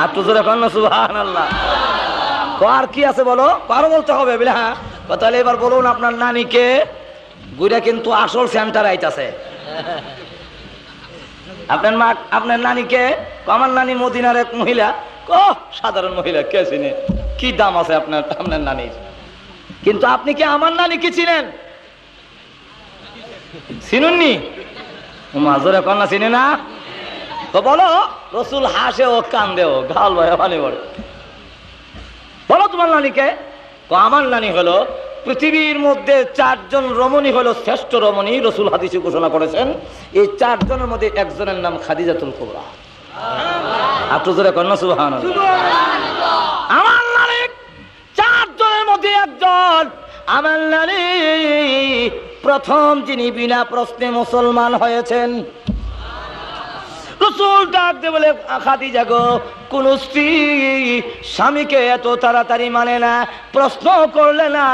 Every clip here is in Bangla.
আর তো জোরে কন্যা সুহান আল্লাহ আর কি আছে বলো? কারও বলতে হবে বলে হ্যাঁ? তাহলে এবার বলুন আপনার নানিকে, গুইরা কিন্তু আসল সেন্টার আইতাছে আপনার মা, আপনার নানিকে আমার নানি মদিনার এক মহিলা। ও সাধারণ মহিলা, কে চিনে? কি দাম আছে আপনার আপনার নানির? কিন্তু আপনি কি আমার নানি কি চিনেন? চিনুননি? মাজরে কন্যা চিনে না? তো বলো, রসুল হাসে ও কান্দে ও গাল ভাই মানে বড় বলো তোমার নানিকে আমার নানি হলো, পৃথিবীর মধ্যে চারজন রমণী হলো শ্রেষ্ঠ রমণী, রসুল হাদিসে ঘোষণা করেছেন। এই চারজনের মধ্যে একজনের নাম খাদিজাতুল কোবরা। চারজনের মধ্যে একজন। আমার নানি প্রথম যিনি বিনা প্রশ্নে মুসলমান হয়েছেন রসুল ডাক দে বলে, খাদিজা গো, কোন স্ত্রী স্বামীকে এত তাড়াতাড়ি মানে না, প্রশ্ন করলে না,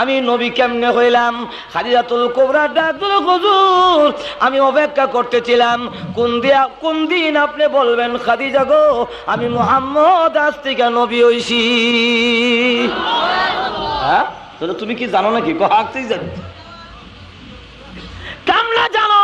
আমি নবী কেমনে হইলাম? খাদিজাতুল কোবরা ডাক দিল হুজুর, আমি অপেক্ষা করতেছিলাম, কোন দিয়া, কোন দিন আপনি বলবেন, খাদিজা গো, আমি মোহাম্মদ আজ থেকে নবী হইছি। হ্যাঁ? তুমি কি জানো নাকি? কাকতেই জানো। কামলা জানো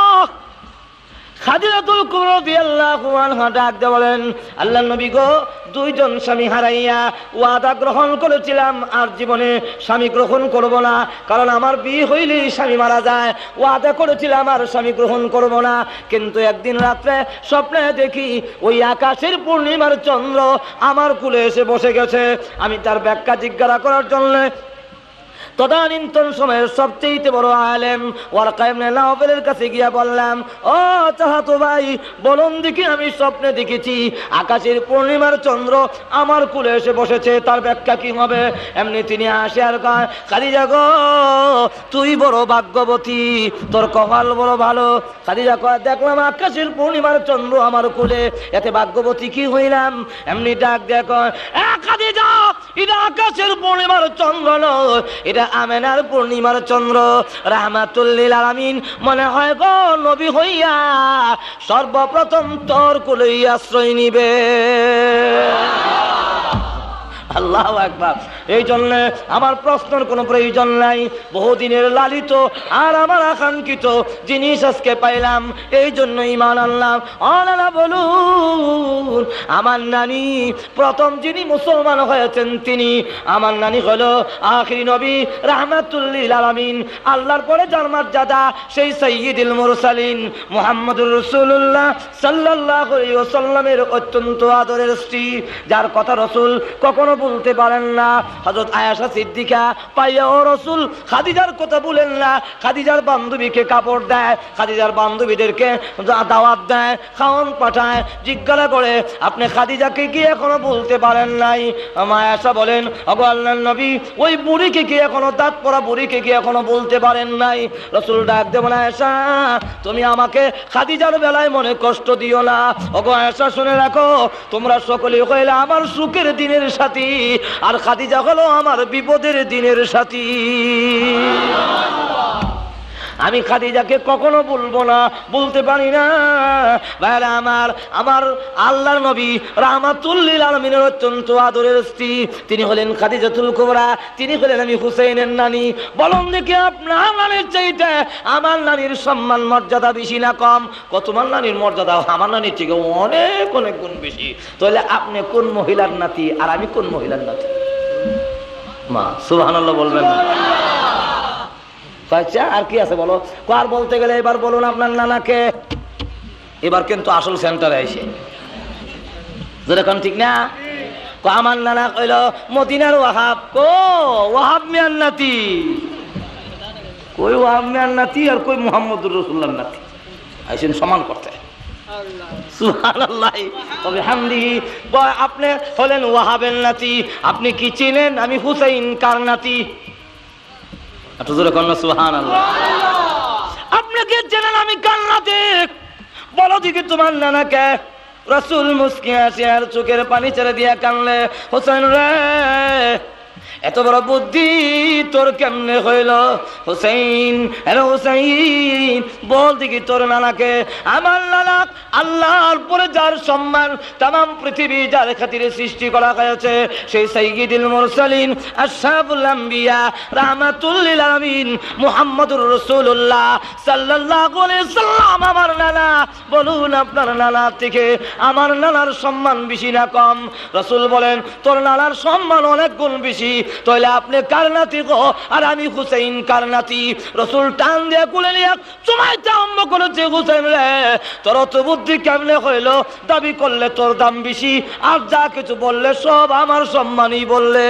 খাদিজাতুল কুবরা রাদিয়াল্লাহু আনহা ডাক দিয়ে বলেন, আল্লাহ নবী গো, দুইজন স্বামী হারাইয়া ওয়াদা গ্রহণ করেছিলাম, আর জীবনে স্বামী গ্রহণ করব না, কারণ আমার বিয়ে হইলেই স্বামী মারা যায়। ওয়াদা করেছিলাম, আর স্বামী গ্রহণ করব না। কিন্তু একদিন রাত্রে স্বপ্নে দেখি ওই আকাশের পূর্ণিমার চন্দ্র আমার কুলে এসে বসে গেছে। আমি তার ব্যাখ্যা জিজ্ঞাসা করার জন্য তদানীন্তন সময়ের সবচেয়ে বড় আলেম ওয়ারকাইমনে নাওফেলের কাছে গিয়া বললাম, ও চাহাতো ভাই, বলুন দেখি আমি স্বপ্নে দেখেছি, আকাশের পূর্ণিমার চন্দ্র আমার কুলে এসে বসেছে, তার ব্যাখ্যা কি হবে? এমনি তিনি আসে আর কয়, খাদিজা গো, তুই বড় ভাগ্যবতী, তোর কপাল বড় ভালো। খাদিজা কয়, দেখলাম আকাশের পূর্ণিমার চন্দ্র আমার কুলে, এতে ভাগ্যবতী কি হইলাম? এমনি ডাক দেখ খাদিজা এটা আকাশের পূর্ণিমার চন্দ্র নয়, এটা আমেনার পূর্ণিমার চন্দ্র। রাহমাতুল্লিল আলামিন মনে হয় গো নবী হইয়া সর্বপ্রথম তোর কুলই আশ্রয় নিবে। আল্লাহ একবার এই জন্য আমার প্রশ্নের কোনো প্রয়োজন নাই। বহুদিনের লালিত আর আমার আকাঙ্ক্ষিত জিনিস আজকে পাইলাম। এই জন্য ইমান আনলাম। অনালা বলুন, আমার নানি প্রথম যিনি মুসলমান হয়েছেন তিনি, আমার নানি হলো আখিরি নবী রাহমাতুল্লিল আলামিন। আল্লাহর পরে যার মর্যাদা, সেই সৈয়দুল মুরসালিন। মুহাম্মদুর রসুল্লাহ সাল্লাল্লাহু সাল্লামের অত্যন্ত আদরের স্ত্রী, যার কথা রসুল কখনো বলতে পারেন না। হযরত আয়েশা সিদ্দিকা পাইয়া, ও রসুল, খাদিজার কথা বলেন না। খাদিজার বান্ধবীকে কাপড় দেয়, খাদিজার বান্ধবীদেরকে দাওয়াত দেয় খাওয়ান পাঠায়, জিজ্ঞাসা করে, আপনি খাদিজাকে কি এখনও বলতে পারেন নাই? আয়েশা বলেন, অগো আল্লাহর নবী, ওই বুড়িকে কি এখনও, দাঁত পড়া বুড়িকে কি এখনও বলতে পারেন নাই? রসুল ডাক দেব না আয়েশা, তুমি আমাকে খাদিজার বেলায় মনে কষ্ট দিও না। অগো আয়েশা, শুনে রাখো, তোমরা সকলে হইলে আমার সুখের দিনের সাথী। আর খাদিজা হলো আমার বিপদের দিনের সাথী। আমি খাদিজাকে কখনো বলব না বলতে পারি না। ভাইরা আমার আমার আল্লাহর নবী রাহমাতুল্লিল আলমিনের অত্যন্ত আদরের স্ত্রী, তিনি হলেন খাদিজাতুল কুবরা, তিনি হলেন আমি হুসেনের নানি। বলুন দেখি আপনার নানির চাইতে আমার নানির সম্মান, মর্যাদা বেশি না কম? কত তোমার নানির মর্যাদা? আমার নানির থেকে অনেক অনেক গুণ বেশি। তাহলে আপনি কোন মহিলার নাতি আর আমি কোন মহিলার নাতি? মা, সুবহানাল্লাহ বলবেন না। আচ্ছা আর কি আছে বলো? আর বলতে গেলে এবার বলুন আপনার নানাকে। এবার কিন্তু আসল সেন্টারে এসে যেরকম ঠিক না? আমার নানা কইল মদিনার ওয়াহাব। কো ওয়াহাব মিয়ার নাতি। কই ওয়াহাব মিয়ার নাতি আর কই মোহাম্মদুর রসুল্লার নাতি? আইসেন সমান করতে। আপনি হলেন ওয়াহাবের নাতি। আপনি কি চিনেন আমি হুসাইন কার নাতি? একটু জোরে কন্যা সুহান আপনাকে চেনেন আমি কান্নাতে বলো দিকে তোমার নানাকে। রসুল মুসকি আসি আর চোখের পানি ছেড়ে দিয়া কানলে, হোসেন রে এত বড় বুদ্ধি তোর কেমনে হইল? হুসেইন, হ্যালো হুসেইন, বল দেখি তোর নানাকে। আমার নানা আল্লাহর পরে যার সম্মান তাম পৃথিবী যার খাতিরে সৃষ্টি করা হয়েছে, সেই সাইয়্যিদুল মুরসালিন আশরাফুল আম্বিয়া রাহমাতুল্লিল আলামিন, মুহাম্মদুর রাসূলুল্লাহ সাল্লাল্লাহু আলাইহি সাল্লাম। আমার নানা, বলুন আপনার নানা থেকে, আমার নানার সম্মান বেশি না কম? রাসূল বলেন, তোর নানার সম্মান অনেক গুণ বেশি। তাহলে আপনি কার নাতি গো? আর আমি হুসেইন কার নাতি? রসুল টান দিয়ে কুলে নিয়ে চুমাইতে আরম্ভ করেছে হুসেন রে। তোর তো বুদ্ধি কেমনে হইল? দাবি করলে তোর দাম বেশি, আর যা কিছু বললে সব আমার সম্মানই বললে।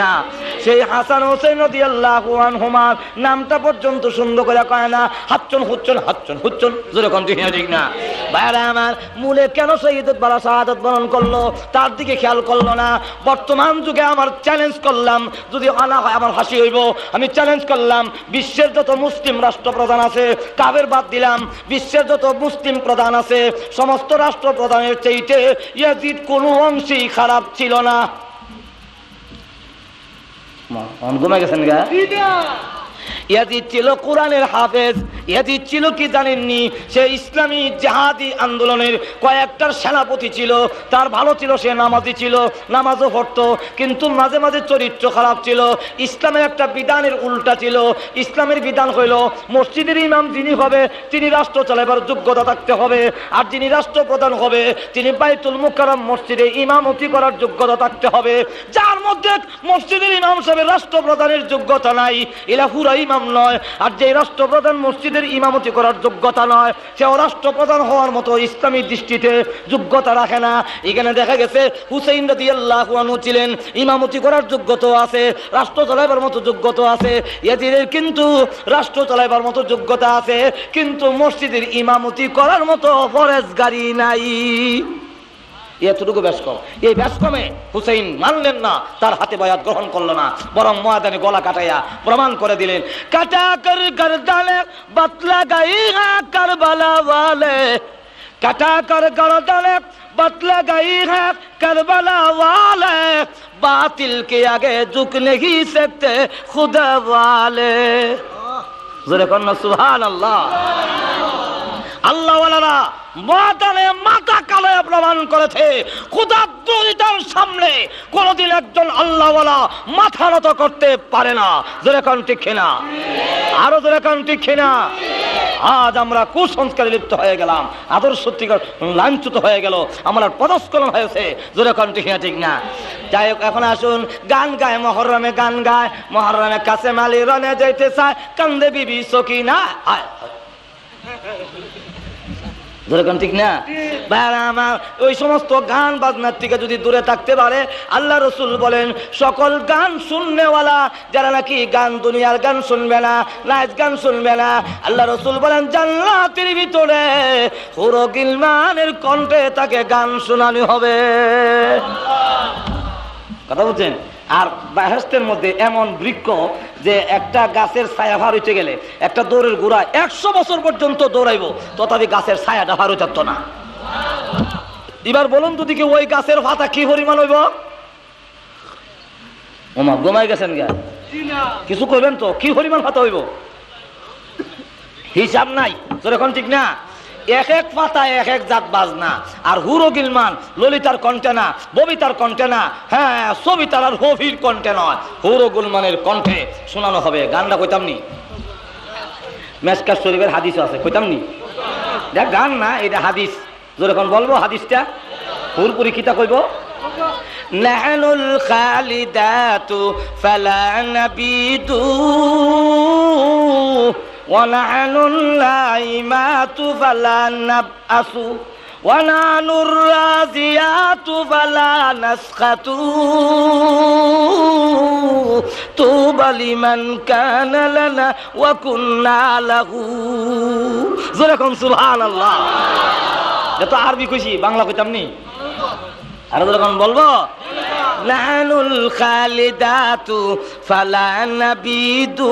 না। সেই হাসান নামটা পর্যন্ত সুন্দর করে কয় না না। আমার, মূলে কেন করল? তার দিকে খেয়াল করল না। বর্তমান যুগে আমার চ্যালেঞ্জ করলাম, যদি আনা হয় আমার হাসি হইব। আমি চ্যালেঞ্জ করলাম, বিশ্বের যত মুসলিম রাষ্ট্রপ্রধান আছে কাবের বাদ দিলাম, বিশ্বের যত মুসলিম প্রধান আছে, সমস্ত রাষ্ট্রপ্রধানের চাইতে ইয়াজিদ কোনো অংশেই খারাপ ছিল না। মন ঘুমে গেছেন গা ইয়াজিদ ছিল কোরআনের হাফেজ, ইয়াজিদ ছিল কি জানেননি? সে ইসলামী জাহাদি আন্দোলনের কয়েকটার সেনাপতি ছিল, তার ভালো ছিল, সে নামাজি ছিল, নামাজও পড়তো, কিন্তু মাঝে মাঝে চরিত্র খারাপ ছিল, ইসলামের একটা বিধানের উল্টা ছিল, ইসলামের বিধান হইল, মসজিদের ইমাম যিনি হবে, তিনি রাষ্ট্র চালাবার যোগ্যতা থাকতে হবে, আর যিনি রাষ্ট্রপ্রধান হবে, তিনি বাইতুল মুকাররম মসজিদে ইমামতি করার যোগ্যতা থাকতে হবে। যার মধ্যে মসজিদের ইমাম সাহেবের রাষ্ট্রপ্রধানের যোগ্যতা নাই এরা পুরা ইমাম নয়, আর যে রাষ্ট্রপ্রধান মসজিদের ইমামতি করার যোগ্যতা নয়, সেও রাষ্ট্রপ্রধান হওয়ার মতো ইসলামী দৃষ্টিতে যোগ্যতা রাখে না। এখানে দেখা গেছে, হুসেইন রাদি আল্লাহ ছিলেন, ইমামতি করার যোগ্যতা আছে, রাষ্ট্র চালাইবার মতো যোগ্যতা আছে এদের কিন্তু রাষ্ট্র চালাইবার মতো যোগ্যতা আছে, কিন্তু মসজিদের ইমামতি করার মতো ফরেজ গাড়ি নাই। এতটুকু ব্যাস কম এই ব্যাস কমে হুসেইন মানলেন না তার হাতে বয়াত গ্রহণ করলো না বরং ময়দানে গলা কাটাইয়া প্রমাণ করে দিলেন কাটা কর গরদানে বতলা গাই হ্যাঁ কারবালা ওয়ালে কাটা কর গরদানে बतला गई है करबला वाले बातिल के आगे झुक नहीं सकते खुदा वाले জোরে কন্যা সুহান আল্লাহ আল্লাহওয়ালারা ময়দানে মাথা কালো প্রমাণ করেছে। খুদা দুইটার সামনে কোনদিন একজন আল্লাহওয়ালা মাথা নত করতে পারে না। জোরে কান ঠিক না আরও জোরে কান ঠিক না আজ আমরা কুসংস্কারে লিপ্ত হয়ে গেলাম। আদর্শ সত্যিকার লাঞ্ছিত হয়ে গেল। আমার পদস্কলন হয়েছে। জোরে কান ঠিক না ঠিক না? যাই হোক, এখন আসুন। গান গায়, মহরমে গান গায়। মহরমে কাছে মালি রনে যাইতে চায়। কান্দে বিবি সকিনা আয়। যেরকম ঠিক না? আমার ওই সমস্ত গান বাজনার থেকে যদি দূরে থাকতে পারে, আল্লাহ রসুল বলেন, সকল গান শুননেওয়ালা যারা নাকি গান দুনিয়ার গান শুনবে না নাচ গান শুনবে না, আল্লাহ রসুল বলেন, জান্নাতের ভিতরে হুরো গিলমানের কণ্ঠে তাকে গান শোনানো হবে। কথা বলছেন আর বাহেস্তের মধ্যে এমন বৃক্ষ যে একটা গাছের ছায়া ভার হইতে গেলে একটা দৌড়ের গোড়া একশো বছর পর্যন্ত দৌড়াইব, তথাপি গাছের ছায়াটা ভার হইতে না। এবার বলুন তো দিকে ওই গাছের ভাতা কি পরিমাণ হইব? ওমা গোমাই গেছেন গা। কিছু করবেন তো, কি পরিমাণ ভাতা হইব? হিসাব নাই, তোর এখন ঠিক না? এক এক পাতায় এক এক জাত বাজনা আর হুরো গিলমান ললিতার কণ্ঠে না ববিতার কণ্ঠে না হ্যাঁ সবিতার আর হবির কণ্ঠে নয় হুরো গুলমানের কণ্ঠে শোনানো হবে গানটা কইতাম নি মেসকার শরীফের হাদিস আছে কইতাম নি দেখ গান না এটা হাদিস যখন বলবো হাদিসটা পুরপুরি কিতা কইব نحن الخالدات فلا نبيد ونحن النائمات فلا نبأس ونحن الرازيات فلا نسخط طوبى لمن كان لنا وكنا له যেরকম সুবহান আল্লাহ এটা তো আরবি কইছি বাংলা কইতাম নি আরো যখন বলবো নানুল খালিদাতু ফালা নাবিদু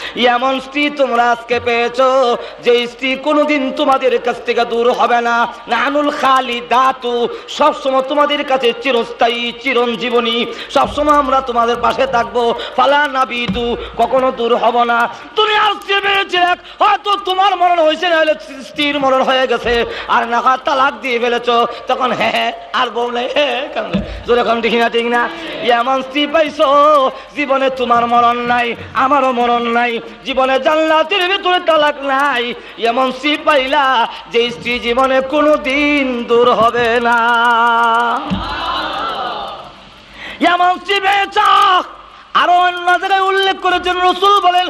এমন স্ত্রী তোমরা আজকে পেয়েছ, যে স্ত্রী কোনোদিন তোমাদের কাছ থেকে দূর হবে না। নানুল খালি দাতু সবসময় তোমাদের কাছে চিরস্থায়ী, চিরঞ্জীবনী। সবসময় আমরা তোমাদের পাশে থাকব। ফালা না বিদু কখনো দূর হব না। তুমি আসছে পেয়েছে হয়তো তোমার মরণ হয়েছে না হলে স্ত্রীর মরণ হয়ে গেছে। আর না হয় তালাক দিয়ে ফেলেছো। তখন হ্যাঁ আর বললে হ্যাঁ কেমন যেরকম ঠিক না ঠিক না? এমন স্ত্রী পাইছো, জীবনে তোমার মরণ নাই, আমারও মরণ নাই। জীবনে জান্নাতের ভিতরে তালাক নাই। এমন স্ত্রী পাইলা যে স্ত্রী জীবনে কোনো দিন দূর হবে না। এমন স্ত্রী পেয়েছ? আরও অন্য জায়গায় উল্লেখ করেছেন রসুল বলেন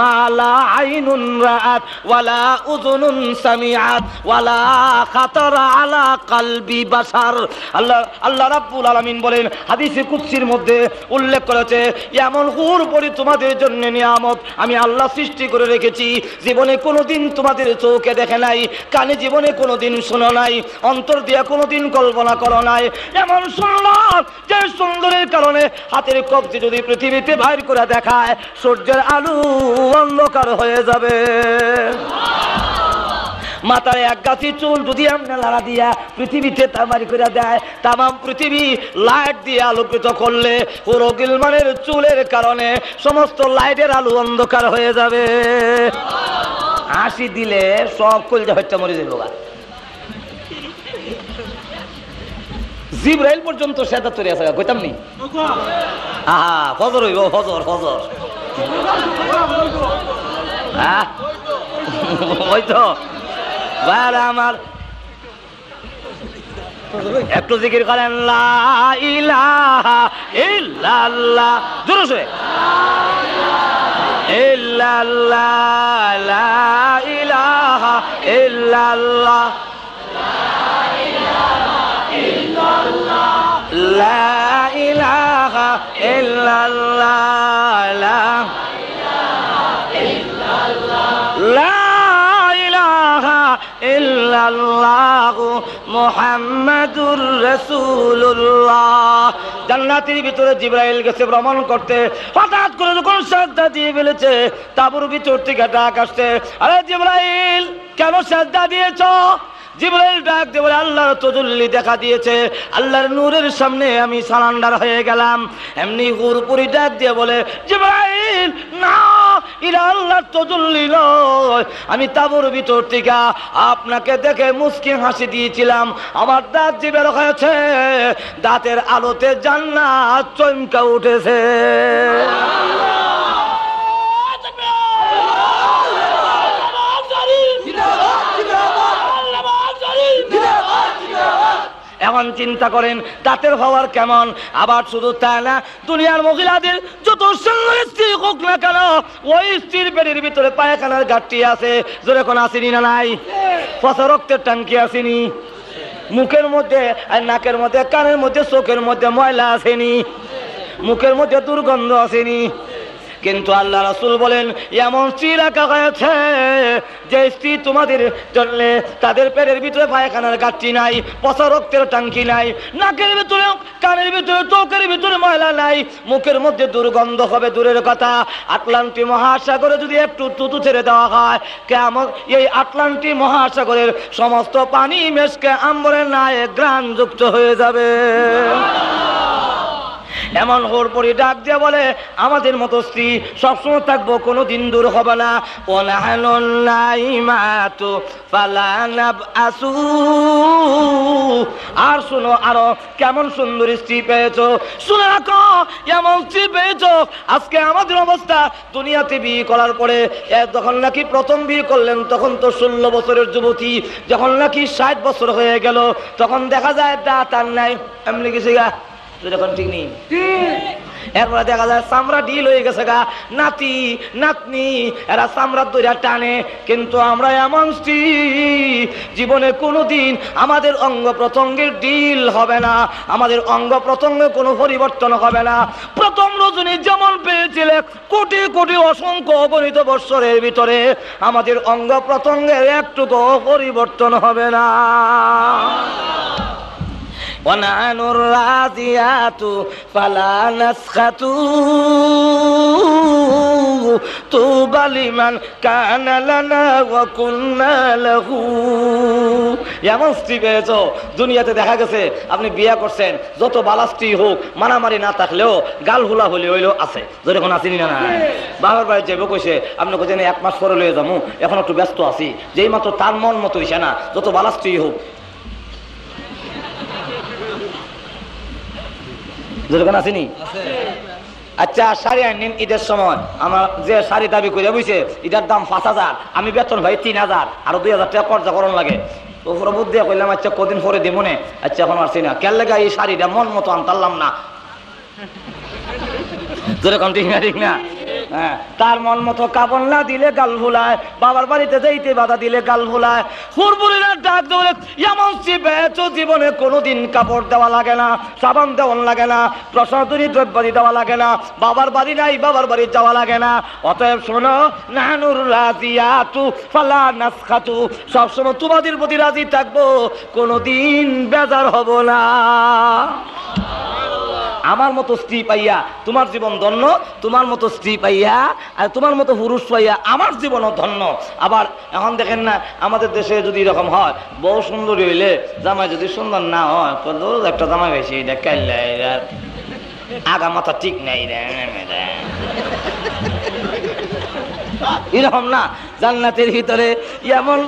মালা ওয়ালা ওয়ালা খাতারা আলা আলামিন বলেন মধ্যে উল্লেখ করেছে, এমন তোমাদের জন্য নিয়ামত আমি আল্লাহ সৃষ্টি করে রেখেছি, জীবনে কোনোদিন তোমাদের চোখে দেখে নাই, কানে জীবনে কোনোদিন শোনো নাই, অন্তর দিয়া কোনোদিন কল্পনা করো নাই। এমন সুন্দর যে সুন্দরের কারণে হাতের কবজি যদি পৃথিবীতে বাইর করে দেখায়, সূর্যের আলু অন্ধকার হয়ে যাবে। এক গাছি চুল যদি আমরা লাড়া দিয়া পৃথিবীতে তামারি করে দেয়, তামাম পৃথিবী লাইট দিয়ে আলোকিত করলে পুরো গিলমানের চুলের কারণে সমস্ত লাইটের আলো অন্ধকার হয়ে যাবে। হাসি দিলে সব কলজা হচ্ছে মরে যাবে জিব্রাইল পর্যন্ত সেটা তৈরি আছে, কইতাম নি? আহা, ফজর হইব, ফজর হ্যাঁ ওই তো। ভাইরা আমার। একটু জিকির করেন, লা ইলাহা ইল্লাল্লাহ। ইল্লাল্লাহ। জান্নাতের ভিতরে জিব্রাইল গেছে ভ্রমণ করতে। হঠাৎ করে যখন সাজদা দিয়ে ফেলেছে, তাবুর ভিতর থেকে ডাক আসছে, আরে জিব্রাইল, কেন সাজদা দিয়েছ? জিব্রাইল ডাক দিয়ে বলে, আল্লাহর তজল্লি দেখা দিয়েছে। আল্লাহর নূরের সামনে আমি সালান্ডার হয়ে গেলাম। এমনি হুরপুরি ডাক দিয়ে বলে, জিব্রাইল, না এরা আল্লাহর তজল্লি নয়। আমি তাবুর ভিতর থেকে আপনাকে দেখে মুসকি হাসি দিয়েছিলাম। আমার দাঁত যে বের হয়েছে, দাঁতের আলোতে জান্নাত চমকা উঠেছে। এখন চিন্তা করেন, দাঁতের হওয়ার কেমন? আবার শুধু তাই না, দুনিয়ার মহিলাদের যত সুন্দর স্ত্রী হোক না কেন, ওই স্ত্রীর পেটের ভিতরে পায়খানার ঘাটতি আছে। জোরে কোন আসেনি না নাই? পচা রক্তের টাঙ্কি আসেনি। মুখের মধ্যে আর নাকের মধ্যে, কানের মধ্যে, চোখের মধ্যে ময়লা আসেনি। মুখের মধ্যে দুর্গন্ধ আসেনি। কিন্তু আল্লাহ রাসুল বলেন, এমন স্ত্রী রাখা হয়েছে, যে স্ত্রী তোমাদের জন্য তাদের পেটের ভিতরে পায়খানার গাঠি নাই, পচা রক্তের টাঙ্কি নাই, নাকের ভিতরে, কানের ভিতরে, চোখের ভিতরে ময়লা নাই, মুখের মধ্যে দুর্গন্ধ হবে দূরের কথা। আটলান্টি মহাসাগরে যদি একটু তুতু ছেড়ে দেওয়া হয়, কেমন এই আটলান্টি মহাসাগরের সমস্ত পানি মেশকে আম্বরের নায়ে গ্রান যুক্ত হয়ে যাবে। এমন হোর পরি ডাক দিয়ে বলে, আমাদের মতো স্ত্রী সবসময় থাকব কোনো দিন দূর হবে না। আর শুনো, আরও কেমন সুন্দর স্ত্রী পেয়েছ। শুনে রাখো, এমন স্ত্রী পেয়েছ। আজকে আমাদের অবস্থা, দুনিয়াতে বিয়ে করার পরে যখন নাকি প্রথম বিয়ে করলেন, তখন তো ষোলো বছরের যুবতী, যখন নাকি ষাট বছর হয়ে গেল, তখন দেখা যায় দাঁত আর নাই। এমনি কিছু গা যখন ঠিক নেই? এরপরে দেখা যায় চামড়া ঢিল হয়ে গেছে গা। নাতি নাতনি এরা টানে। কিন্তু আমরা এমন স্ত্রী জীবনে কোনোদিন আমাদের অঙ্গ প্রত্যঙ্গের ডিল হবে না। আমাদের অঙ্গ প্রত্যঙ্গে কোনো পরিবর্তন হবে না। প্রথম রজনী যেমন পেয়েছিলে কোটি কোটি অসংখ্য অগণিত বৎসরের ভিতরে আমাদের অঙ্গ প্রত্যঙ্গের একটুকু পরিবর্তন হবে না। ونحن الراضيات فلا نسخط طوبى لمن كان لنا وكنا له এমন স্ত্রী পেয়েছ দুনিয়াতে দেখা গেছে আপনি বিয়ে করছেন যত বালা স্ত্রী হোক মারামারি না থাকলেও গাল হুলা হলে হইলেও আছে যদি এখন আসিনি না না বাবার বাড়ি যাবো কইছে আপনি কোথায় এক মাস পরে লয়ে যাবো এখন একটু ব্যস্ত আছি যেই মাত্র তার মন মতো হইছে না যত বালা স্ত্রী হোক যেরকম আসেনি আচ্ছা শাড়ি আনিন ঈদের সময়। আমার যে শাড়ি দাবি করে বুঝছে ঈদের দাম পাঁচ হাজার, আমি বেতন ভাই তিন হাজার, আরও দুই হাজার টাকা খরচা লাগে। তো পুরো বুদ্ধি করলাম আচ্ছা কদিন পরে দিব মনে আচ্ছা এখন আসছি না। কেন লেগে এই শাড়িটা মন মতো আনতারলাম না? যেরকম ঠিক না ঠিক না? হ্যাঁ, তার মন মতো কাপড় না দিলে গাল ভুলায় বাবার বাড়িতে যাইতে বাধা দিলে গাল ভুলায় হুরবুলিরা ডাক ধরে এমন জীবনে কোনোদিন কাপড় দেওয়া লাগে না সাবান দেওয়ান লাগে না প্রসাদনী দ্রব্যাদি দেওয়া লাগে না বাবার বাড়ি নাই বাবার বাড়ি যাওয়া লাগে না। অতএব শোনো নানুর রাজিয়াতু ফালা নাসখাতু সবসময় তোমাদের প্রতি রাজি থাকব কোনোদিন বেজার হব না। আমার মতো স্ত্রী পাইয়া তোমার জীবন ধন্য, তোমার মতো স্ত্রী পাইয়া, আর তোমার মতো পুরুষ পাইয়া আমার জীবনও ধন্য। আবার এখন দেখেন না, আমাদের দেশে যদি এরকম হয়, বউ সুন্দরী হইলে জামাই যদি সুন্দর না হয় একটা জামাই হয়েছে এটা কাইল্লা এরা আগা মাথা ঠিক নাই রে এরকম না, জান্নাতের ভিতরে এমন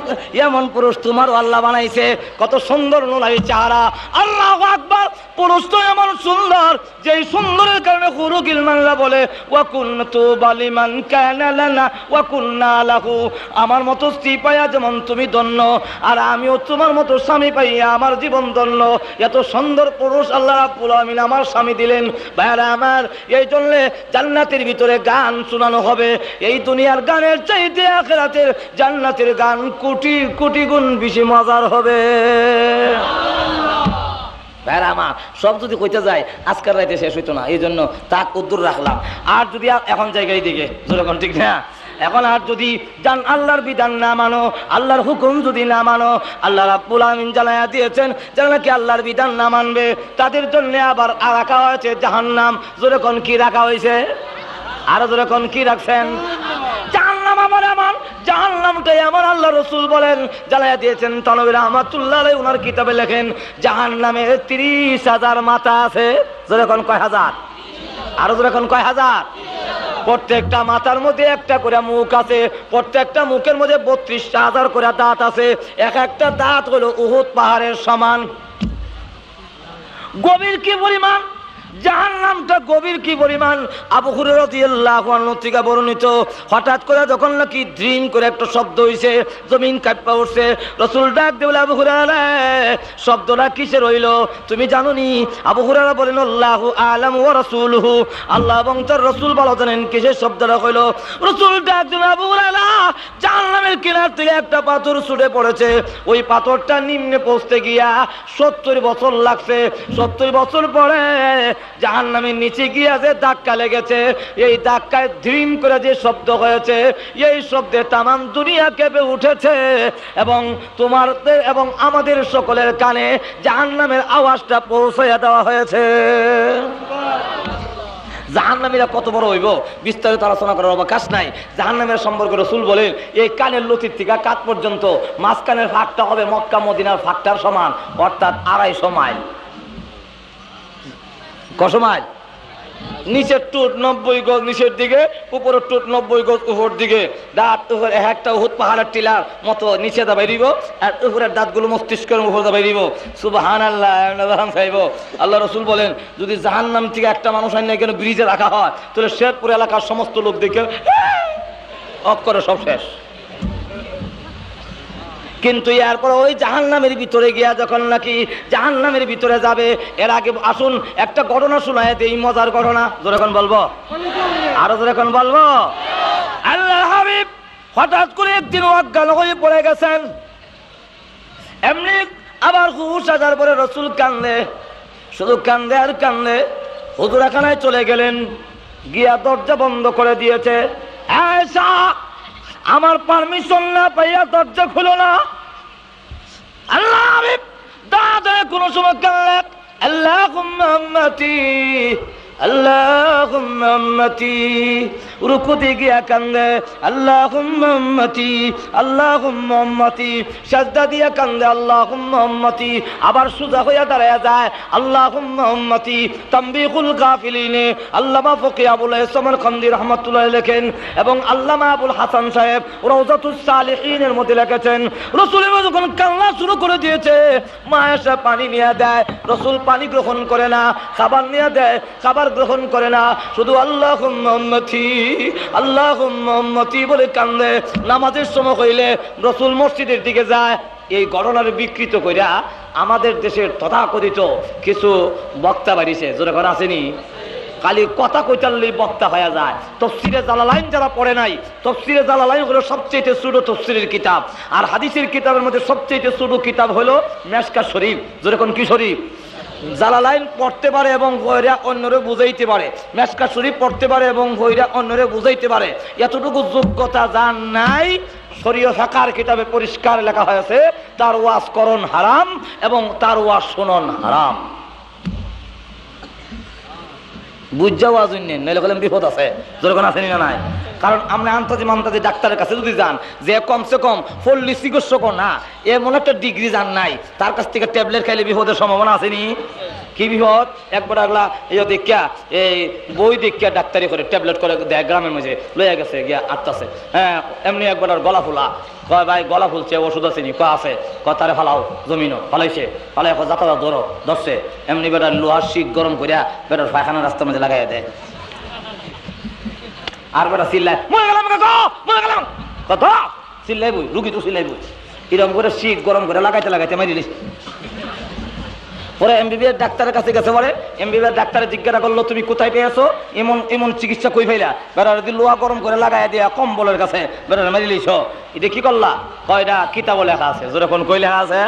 এমন পুরুষ তোমারও আল্লাহ বানাইছে, কত সুন্দর নোলাই চেহারা, আল্লাহ আকবার, পুরুষ তো এমন সুন্দর যে সুন্দরের কারণে হুরু গিলমানরা বলে ওয়াকুন তু বালিমান কানালানা ওয়াকুন্না লাহু। আমার মতো স্ত্রী পাইয়া যেমন তুমি ধন্য, আর আমিও তোমার মতো স্বামী পাইয়া আমার জীবন ধন্য। এত সুন্দর পুরুষ আল্লাহ রাব্বুল আমিন আমার স্বামী দিলেন। ভাইরা আমার এই জন্য জান্নাতের ভিতরে গান শোনানো হবে। এই দুনিয়ার গানের চাইতে আখেরাতের জান্নাতের গান কোটি কোটি গুণ বেশি মজার হবে। ভাইরা সব যদি কইতে যায়, আজকের রাইতে শেষ হইতো না এই জন্য তাক উদ্দুর রাখলাম। আর যদি এখন জায়গায় দিকে যেরকম ঠিক না? এখন আর যদি জান আল্লাহর বিধান না মানো, আল্লাহর হুকুম যদি না মানো, আল্লাহ রাব্বুল আমিন দিয়েছেন, যারা নাকি আল্লাহর বিধান না মানবে, তাদের জন্য আবার রাখা হয়েছে জাহান্নাম। যেরকম কি রাখা হয়েছে আরও যেরকম কি রাখছেন? জাহান্নাম আমার এমন জাহান্নামটাই আমার আল্লাহ রসুল বলেন জানাইয়া দিয়েছেন তনবির রহমাতুল্লাহ আলাইহি, উনার কিতাবে লেখেন, জাহান্নামে তিরিশ হাজার মাথা আছে। যেরকম কয় হাজার? আরও যেরকম কয় হাজার? প্রত্যেকটা মাথার মধ্যে একটা করে মুখ আছে, প্রত্যেকটা মুখের মধ্যে বত্রিশটা হাজার করে দাঁত আছে। এক একটা দাঁত হলো উহুদ পাহাড়ের সমান। গভীর কি পরিমাণ? জাহান নামটা গভীর কি পরিমাণ? আবু হুরাহ থেকে বর্ণিত। হঠাৎ করে যখন নাকি ড্রিম করে একটা শব্দ হইছে, জমিন কাঁপা উঠছে, রসুল ডাক দেবলে আবু হুরারা শব্দটা কিসে রইল তুমি জানো নি আবু হুরারা বলেন, আল্লাহ আলাম ও রসুলহু। আল্লাহ এবং তার রসুল ভালো জানেন কিসের শব্দটা হইল। রসুল ডাক দেবে আবু হুরারা জাহান নামের কিনার থেকে একটা পাথর ছুটে পড়েছে। ওই পাথরটা নিম্নে পৌঁছতে গিয়া সত্তর বছর লাগছে। সত্তর বছর পরে জাহান নামের নিচে গিয়ে যে ধাক্কা লেগেছে, এই ধাক্কায় ধ্রিম করে যে শব্দ হয়েছে, এই শব্দে তামাম দুনিয়া কেঁপে উঠেছে। এবং তোমার এবং আমাদের সকলের কানে জাহান নামের আওয়াজটা পৌঁছাইয়া দেওয়া হয়েছে। জাহান্নামীরা কত বড় হইব? বিস্তারিত আলোচনা করার অবকাশ নাই। জাহান্নামের সম্পর্কে রসুল বলেন, এই কানের লতির থেকে কাত পর্যন্ত মাঝখানের ফাঁকটা হবে মক্কা মদিনার ফাঁকটার সমান, অর্থাৎ আড়াইশো মাইল। কত নিচের টুট নব্বই গজ, নিচের দিকে, উপরের টুট নব্বই গজ উপর দিকে। দাঁত উপর একটা উহুদ পাহাড়ের টিলার মতো নিচে দাবাই দিব, আর উপরের দাঁতগুলো মস্তিষ্কের উপর দাবাই দিব। সুবাহান আল্লাহ চাইব আল্লাহ রসুল বলেন, যদি জাহান নাম থেকে একটা মানুষ আইন কেন ব্রিজে রাখা হয়, তাহলে শেরপুর এলাকার সমস্ত লোক দেখে অফ করে সব শেষ। কিন্তু এরপর ওই জাহান নামের ভিতরে গিয়া যখন নাকি জাহান নামের ভিতরে যাবে এর আগে আসুন একটা ঘটনা শোনায় এই মজার ঘটনা। যখন বলব? আরও যখন বলব? আল্লাহ হাবিব হঠাৎ করে একদিন অজ্ঞান হয়ে পড়ে গেছেন। এমনি আবার হুশ আসার পরে রসুল কান্দে শুধু কান্দে আর কান্দে হুজুরাখানায় চলে গেলেন গিয়া দরজা বন্ধ করে দিয়েছে। আয়েশা, আমার পারমিশন না পাইয়া দরজা খুলো না। আল্লাহ আমি দাদা কোনো সময় কাল আল্লাহ আবার সুজা হইয়া যায় আল্লামা ফকি আবুল খন্দি লেখেন এবং আল্লামা আবুল হাসান সাহেব সালিহিনের মধ্যে লিখেছেন, রসুলের যখন কান্না শুরু করে দিয়েছে, মা এসে পানি নিয়ে দেয়, রসুল পানি গ্রহণ করে না, খাবার নিয়ে দেয়, খাবার গ্রহণ করে না। শুধু আল্লাহ আল্লাহ বলে কান্দে, নামাজের সময় হইলে রসুল মসজিদের দিকে যায়। এই ঘটনার বিকৃত কইরা আমাদের দেশের তথাকথিত কিছু বক্তা বাড়িছে। যেরকম আসেনি খালি কথা কইতাল্লি বক্তা হয়ে যায়। তফসিরে জালালাইন যারা পড়ে নাই, তফসিরে জালালাইন হলো সবচেয়ে ছোট তফসিরের কিতাব। আর হাদিসের কিতাবের মধ্যে সবচেয়ে ছোট কিতাব হলো মেশকা শরীফ। যেরকম কি শরীফ? জালালাইন পড়তে পারে এবং হইরা অন্যরে বুঝাইতে পারে। মেসকা শরীফ পড়তে পারে এবং হইরা অন্যরে বুঝাইতে পারে। এতটুকু যোগ্যতা যার নাই, শরীয় ফাঁকার কিতাবে পরিষ্কার লেখা হয়েছে, তার ওয়াজ করণ হারাম এবং তার ওয়াজ শুনন হারাম। বুঝা আজ নেন নইলে বলেন বিপদ আছে যেরকম আছে না নাই। কারণ আমরা আন্তাজি মান্তাজি ডাক্তারের কাছে যদি যান, যে কমসে কম পল্লী চিকিৎসক না এমন একটা ডিগ্রি যান নাই, তার কাছ থেকে ট্যাবলেট খাইলে বিপদের সম্ভাবনা আসেনি কি বিপদ একবার আগলা দেখিয়া এই বই দেখিয়া ডাক্তারি করে ট্যাবলেট করে দেয় গ্রামের মাঝে লইয়া গেছে, গিয়া আটতাছে। হ্যাঁ এমনি একবার আর গলা ফুলা। কয়, ভাই, গলা ফুলছে, ওষুধ আছে নি? ক আছে। ক তারে ফালাও, জমিনও ফালাইছে। ফালাই যাতায়াত ধরো, ধরছে। এমনি বেটার লোহার শিক গরম করিয়া বেটার পায়খানা রাস্তার মাঝে লাগাই দেয়। আর বেটা চিল্লায়, মরে গেলাম মরে গেলাম। চিল্লাই বই রুগী তো চিল্লাই বই এরকম করে শীত গরম করে লাগাইতে লাগাইতে মারি পরে এমবিবিএস ডাক্তারের কাছে গেছে পরে এমবিবিএস ডাক্তারে জিজ্ঞাসা করল, তুমি কোথায় পেয়েছ? এমন এমন চিকিৎসা কই ফেলা বেড়ার যদি লোহা গরম করে লাগাই দিয়া কম্বলের কাছে বেড়ার মারি লিছ এটা কি করলা? কয়টা কিতাব লেখা আছে। যখন কই লেখা আছে?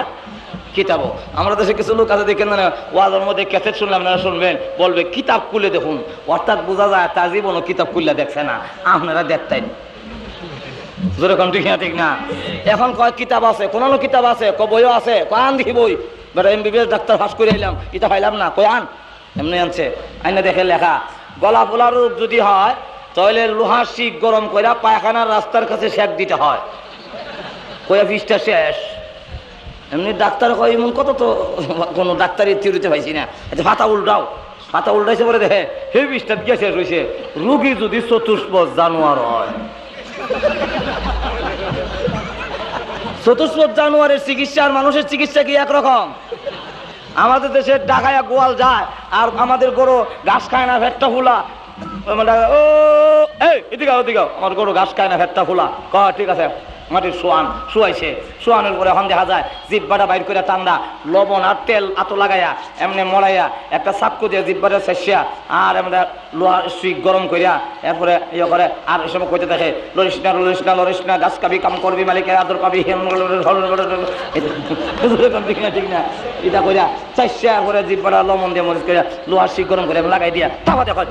কিতাব আমরা দেশে কিছু লোক আছে দেখেন না, ওয়াজের মধ্যে ক্যাসেট শুনলে আপনারা শুনবেন? বলবে, কিতাব খুলে দেখুন। অর্থাৎ বোঝা যায় তার জীবনও কিতাব খুললে দেখছে না, আপনারা দেখতেন। যেরকম ঠিক না ঠিক না? এখন কয় কিতাব আছে? কোন কিতাব আছে? ক বইও আছে? কয় আন দেখি বই? বেটা এমবিবিএস ডাক্তার ফাঁস করে এলাম। কিতাব পাইলাম না কয় আন এমনি আনছে। আইনা দেখে লেখা, গলা ফোলা রোগ যদি হয়, তাহলে লোহার শিক গরম করে পায়খানার রাস্তার কাছে শেক দিতে হয়। কয়া ফিসটা শেষ। এমনি ডাক্তার কয় এমন কত তো কোনো ডাক্তারি থিওরিতে পাইছি না। আচ্ছা ফাতা উল্টাও। ফাতা উল্টাইছে পরে দেখে, হে বিষটা দিয়ে শেষ হয়েছে রুগী যদি চতুষ্প জানোয়ার হয়। চতুষ্প জানুয়ারের চিকিৎসা আর মানুষের চিকিৎসা কি একরকম? আমাদের দেশে ডাকায়া গোয়াল যায়, আর আমাদের গরু গাছ খায় না ভেটটা ফুলা। ও এই, এদিকে আও। আমার গরু গাছ খায় না ভেটটা ফুলা। ক, ঠিক আছে। মাটির সোয়ান শুয়াইছে সোয়ানের পরে এখন দেখা যায় জিব্বাটা বাইর করে টান্দা লবণ আর তেল আতো লাগাইয়া এমনি মরাইয়া একটা চাক্কু দিয়ে জিব্বাটা শেষিয়া আর এমনি লোহার সুইক গরম করিয়া এরপরে ইয়ে করে আর এই সময় কইতে দেখে লরিস না লরিস গাছ কাবি কাম করবি মালিকের আদর পাবি ঠিক না ঠিক না এটা কইরা চাইছে করে জিব্বাটা লবণ দিয়ে মরিচ করিয়া লোহার সুইক গরম করে লাগাই দিয়া তারপর দেখো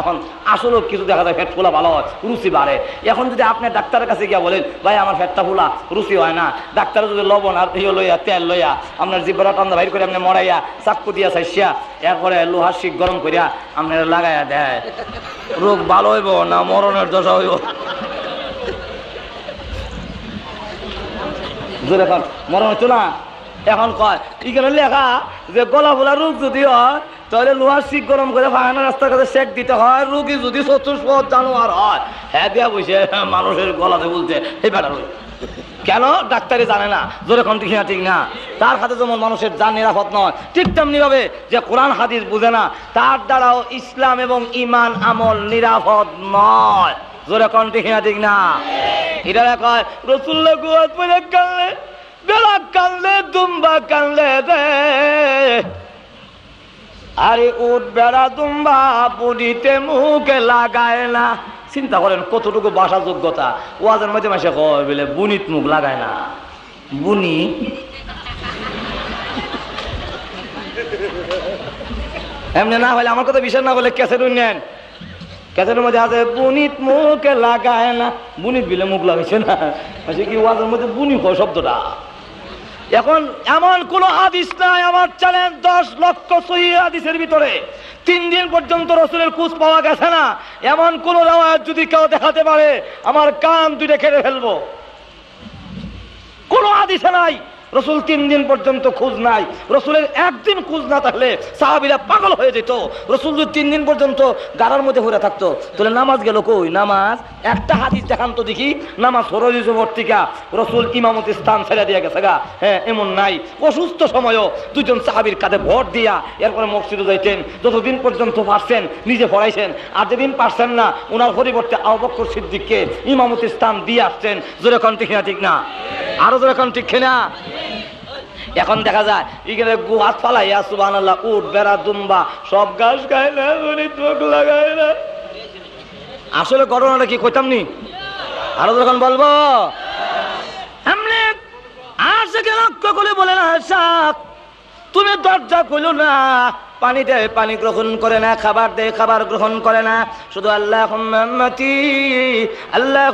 এখন আসলে কিছু দেখা যায় ফ্যাট ফোলা ভালো হয়, রুচি বাড়ে। এখন যদি আপনি ডাক্তারের কাছে গিয়া বলেন, ভাই, আমার ফ্যাটটা ফোলা, রুচি হয় না। ডাক্তার যদি লবণ আর ইয়ে লইয়া, তেল লইয়া, আপনার জিব্বাটা টান্দা বাইর করে আপনি মরাইয়া চাক্কু দিয়া চাইছিয়া এরপরে লোহার শিক গরম করিয়া আপনার লাগাইয়া দেয়। রোগ ভালো হইব না মরণের দশা হইব? মরণ হচ্ছে না? এখন কয়, এখানে লেখা যে গলা ফোলা রোগ যদি হয় তাহলে লোহার শিক গরম করে ফাঁকানা রাস্তার কাছে সেক দিতে হয়, রুগী যদি চতুষ্পদ জানোয়ার হয়। হ্যাঁ দিয়া বসে মানুষের গলাতে বলতে এই কেন? ডাক্তারে জানে না জোরে কোন ঠিক না ঠিক না। তার হাতে যেমন মানুষের যান নিরাপদ নয়, ঠিক তেমনি ভাবে যে কোরআন, হাদিস বুঝে না, তার দ্বারাও ইসলাম এবং ইমান আমল নিরাপদ নয়। জোরে কোন ঠিক না ঠিক না। এটা কয় রসুল্লাহ গুয়াত কালে বেড়া কানলে, দুম্বা কানলে রে। আরে উঠ বেড়া দুম্বা, বুড়িতে মুখে লাগায় না। চিন্তা করেন কতটুকু ভাষা যোগ্যতা ওয়াজের মধ্যে মাসে কয় বলে, বুনিত মুখ লাগায় না। বুনি? এমনি না হলে আমার কথা বিশ্বাস না হলে ক্যাসেট নেন। ক্যাসেটের মধ্যে আছে, বুনিত মুখে লাগায় না। বুনিত বিলে মুখ লাগাইছে না। কি ওয়াজের মধ্যে বুনি হয় শব্দটা? এখন এমন কোন হাদিস নাই আমার চ্যালেঞ্জ দশ লক্ষ সহি হাদিসের ভিতরে। তিন দিন পর্যন্ত রসুলের কুচ পাওয়া গেছে না। এমন কোন রেওয়ায়ত যদি কেউ দেখাতে পারে, আমার কান দুইটা খেলে ফেলব। কোন হাদিসে নাই। রসুল তিন দিন পর্যন্ত খোঁজ নাই। রসুলের একদিন খোঁজ না থাকলে সাহাবিরা পাগল হয়ে যেত। রসুল যদি তিন দিন পর্যন্ত গাড়ার মধ্যে ঘুরে থাকতো, তাহলে নামাজ গেল কই? নামাজ? একটা হাদিস দেখান তো দেখি, নামাজ সরজিস ভর্তিকা রসুল ইমামতি স্থান ছেড়ে দিয়ে গেছে গা। হ্যাঁ এমন নাই। অসুস্থ সময়ও দুজন সাহাবির কাঁধে ভোট দিয়া এরপরে মসজিদে যাইতেন। যতদিন পর্যন্ত পারছেন, নিজে পড়াইছেন। আর যেদিন পারছেন না ওনার পরিবর্তে আবক্কর সিদ্দিককে ইমামতি স্থান দিয়ে আসছেন। যেরকম ঠিক না ঠিক না? আরও যেরকম ঠিক না এখন দেখা যায়, এখানে গুহাত ফালাইয়া আল্লাহ উঠ বেড়া, দুম্বা, সব গাছ খায় না চোখ লাগায় না। আসলে ঘটনাটা কি কইতাম নি? আরও যখন বলব। আর সেকে লক্ষ্য করে বলে না তুমি দরজা খুলো না। পানি দেয় পানি গ্রহণ করে না খাবার দেয় খাবার গ্রহণ করে না। শুধু আল্লাহ আল্লাহ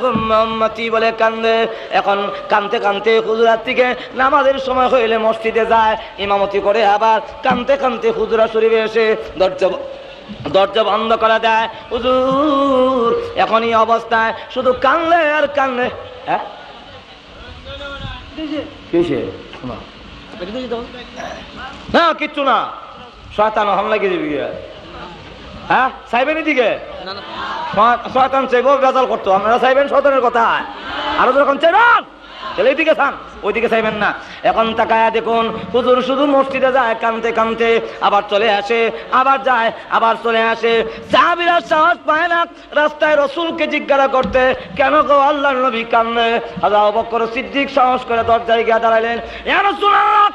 বলে কান্দে। এখন কানতে কানতে হুজুরার থেকে নামাজের সময় হইলে মসজিদে যায় ইমামতি করে আবার কানতে কানতে হুজুরা শরীফে এসে দরজা দরজা বন্ধ করা দেয়। হুজুর এখন এই অবস্থায় শুধু কানলে আর কানলে হ্যাঁ? কিসে? না কিচ্ছু না। শয়তান হামলা গিয়ে। দিবি। হ্যাঁ? সাইবেন দিকে? শয়তান চাইব বেজাল করতো। আপনারা চাইবেন শয়তানের কথা? আরও যখন চাইবেন তাহলে এইদিকে থান ওইদিকে চাইবেন না। এখন তাকায় দেখুন হুজুর শুধু মসজিদে যায় কানতে কানতে আবার চলে আসে আবার যায় আবার চলে আসে। সাহাবিরা সাহস পায় না রাস্তায় রসুলকে জিজ্ঞাসা করতে কেন গো আল্লাহ নবী কান্দে? হাজা বকর সিদ্দিক সাহস করে দরজায় গিয়ে রাসূলুল্লাহ, ইয়া হাবিবাল্লাহ,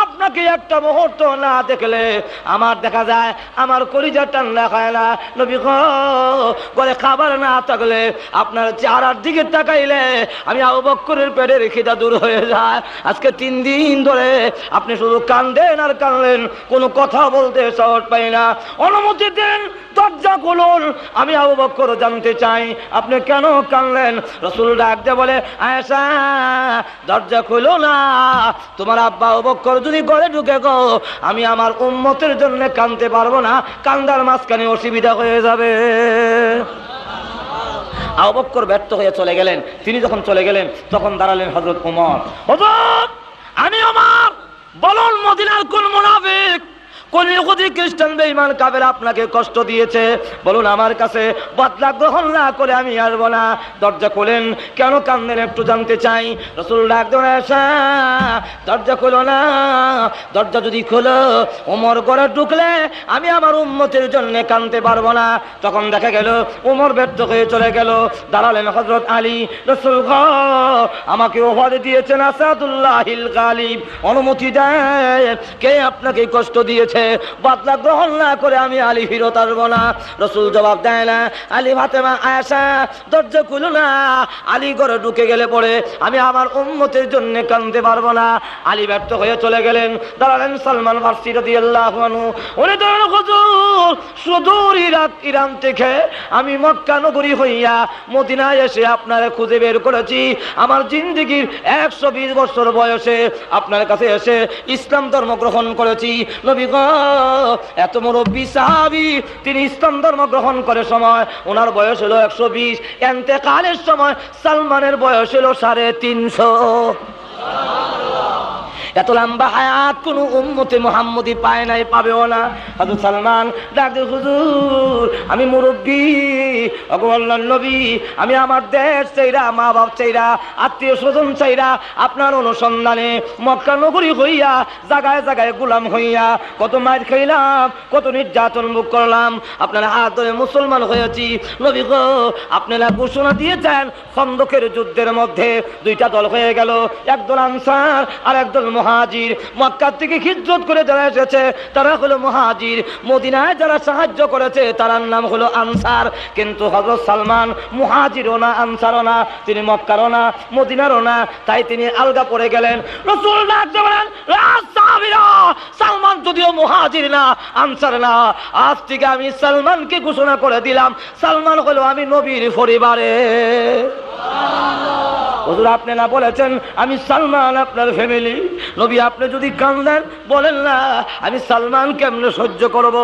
আপনাকে একটা মুহূর্ত না দেখলে আমার দেখা যায়, আমার কলিজা টান্না খায় না। নবী বলে খাবার না থাকলে আপনার চেহারার দিকে তাকাইলে আমি আবু বক্করের পেটের খিদা দূর হয়ে যায়। আজকে তিন দিন ধরে আপনি শুধু কান্দেন আর কানলেন কোনো কথা বলতে সাহস পাই না। অনুমতি দেন, দরজা খুলুন। আমি আবু বক্কর জানতে চাই, আপনি কেন কানলেন রসুল ডাক দিয়ে বলে আয়সা দরজা খুলো না। তোমার আব্বা অবক্ষর যদি গড়ে ঢুকে গো, আমি আমার উম্মতের জন্য কানতে পারব না, কান্দার মাঝখানে অসুবিধা হয়ে যাবে। আবক্কর ব্যর্থ হয়ে চলে গেলেন। তিনি যখন চলে গেলেন, তখন দাঁড়ালেন হজরত উমর। আমি আমার বলুন মদিনার কোন মুনাফিক ইহুদি খ্রিস্টান বেঈমান কাবের আপনাকে কষ্ট দিয়েছে। বলুন আমার কাছে, বদলা গ্রহণ না করে আমি আসব না। দরজা খোলেন, কেন কান্দেন একটু জানতে চাই। রসুল ডাক দেন আসা দরজা খোলো না। দরজা যদি খোলো, ওমর ঘরে ঢুকলে আমি আমার উন্মতির জন্য কানতে পারব না। তখন দেখা গেল, ওমর ব্যর্থ হয়ে চলে গেল। দাঁড়ালেন হজরত আলী। রসুল ঘ আমাকে ওভার দিয়েছেন আসাদুল্লাহ গালিব। অনুমতি দেয় কে আপনাকে কষ্ট দিয়েছে? বদলা গ্রহণ না করে আমি আলী ফিরত আসব না। রসুল জবাব দেয় না আলী ফাতেমা আয়াসা দরজা খুলো না। আলী ঘরে ঢুকে গেলে পরে আমি আমার উন্মতের জন্য কানতে পারব না। আলী ব্যর্থ হয়ে চলে গেলেন। দাঁড়ালেন সালমান ফার্সি রদি আল্লাহ উনি ধরেন হুজুর সুদূর ইরাক ইরান থেকে আমি মক্কা নগরী হইয়া মদিনায় এসে আপনারা খুঁজে বের করেছি। আমার জিন্দগির একশো বিশ বছর বয়সে আপনার কাছে এসে ইসলাম ধর্ম গ্রহণ করেছি। নবী গো, এত মুরব্বী সাহাবি, তিনি ইসলাম ধর্ম গ্রহণ করে সময়, ওনার বয়স হলো একশো বিশ। এতেকালের সময় সালমানের বয়স হলো সাড়ে তিনশো। এত লম্বা হায়াত কোন উম্মতে মোহাম্মদি পায় নাই, পাবেও না। হযরত সালমান ডাকতে হুজুর, আমি মুরব্বী অগল্লার নবী, আমি আমার দেশ চাইরা মা বাপ চাইরা, আত্মীয় স্বজন চাইরা, আপনার অনুসন্ধানে মক্কা নগরী হইয়া, জাগায় জাগায় গোলাম হইয়া, কত মার খাইলাম, কত নির্যাতন ভোগ করলাম, আপনার হাত ধরে মুসলমান হয়েছি। নবী গো, আপনারা ঘোষণা দিয়েছেন, খন্দকের যুদ্ধের মধ্যে দুইটা দল হয়ে গেল একদল আনসার আর একদল মহাজির। মক্কার থেকে খিজ্জত করে যারা এসেছে, তারা হলো মহাজির। মদিনায় যারা সাহায্য করেছে তার নাম হলো আনসার। কিন্তু হজরত সালমান মুহাজিরও না, আনসারও না, তিনি মক্কারও না, মদিনারও না, তাই তিনি আলগা পড়ে গেলেন। রসুল সালমান যদিও মুহাজির না, আনসার না, আজ থেকে আমি সালমানকে ঘোষণা করে দিলাম। সালমান হলো আমি নবীর পরিবারে। হুজুর, আপনি না বলেছেন, আমি সালমান আপনার ফ্যামিলি নবী, আপনি যদি কান্দেন, বলেন না, আমি সালমান কেমনে সহ্য করব?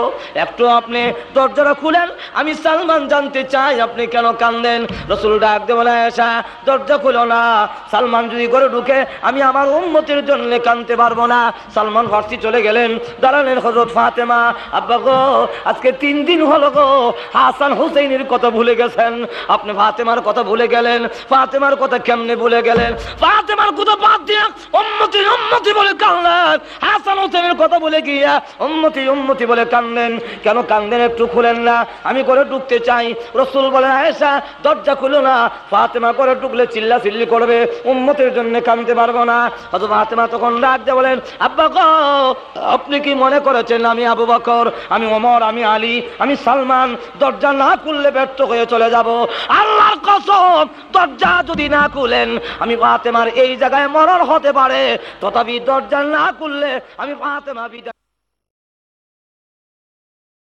একটু আপনি দরজাটা খুলেন, আমি সালমান জানতে চাই আপনি কেন কান্দেন। রসুল ডাক দেব না এসা দরজা খুলো না। সালমান যদি ঘরে ঢুকে, আমি আমার উন্মতির জন্য কানতে পারব না। সালমান ফার্সি চলে গেলেন, দাঁড়ালেন হজরত ফাতেমা। আব্বা গো, আজকে তিন দিন হলো গো, হাসান হুসেইনের কথা ভুলে গেছেন। আপনি ফাতেমার কথা ভুলে গেলেন, ফাতেমার কথা কেমনে ভুলে গেলেন? ফাতেমার কথা বাদ দিয়ে উম্মতি উম্মতি বলে কানলেন হাসান হুসেনের কথা বলে গিয়া উম্মতি উম্মতি বলে কানলেন কেন কান্দেন একটু খুলেন না? আমি করে ঢুকতে চাই। রসুল বলে, আয়েশা, দরজা খুলো না। ফাতেমা করে ঢুকলে চিল্লা চিল্লি করবে। উম্মতের জন্য কানতে পারব না। অত ফাতেমা তখন ডাক দিয়ে বলেন, আব্বা গো, আপনি কি মনে করেছেন আমি আবু বকর? আমি ওমর, আমি আলী, আমি সালমান। দরজা না খুললে ব্যর্থ হয়ে চলে যাব। আল্লাহর কসম, দরজা যদি না খুলেন, আমি ফাতেমার এই জায়গায় মরণ হতে পারে। তথাপি দরজা না খুললে আমি ফাতেমা বিদায়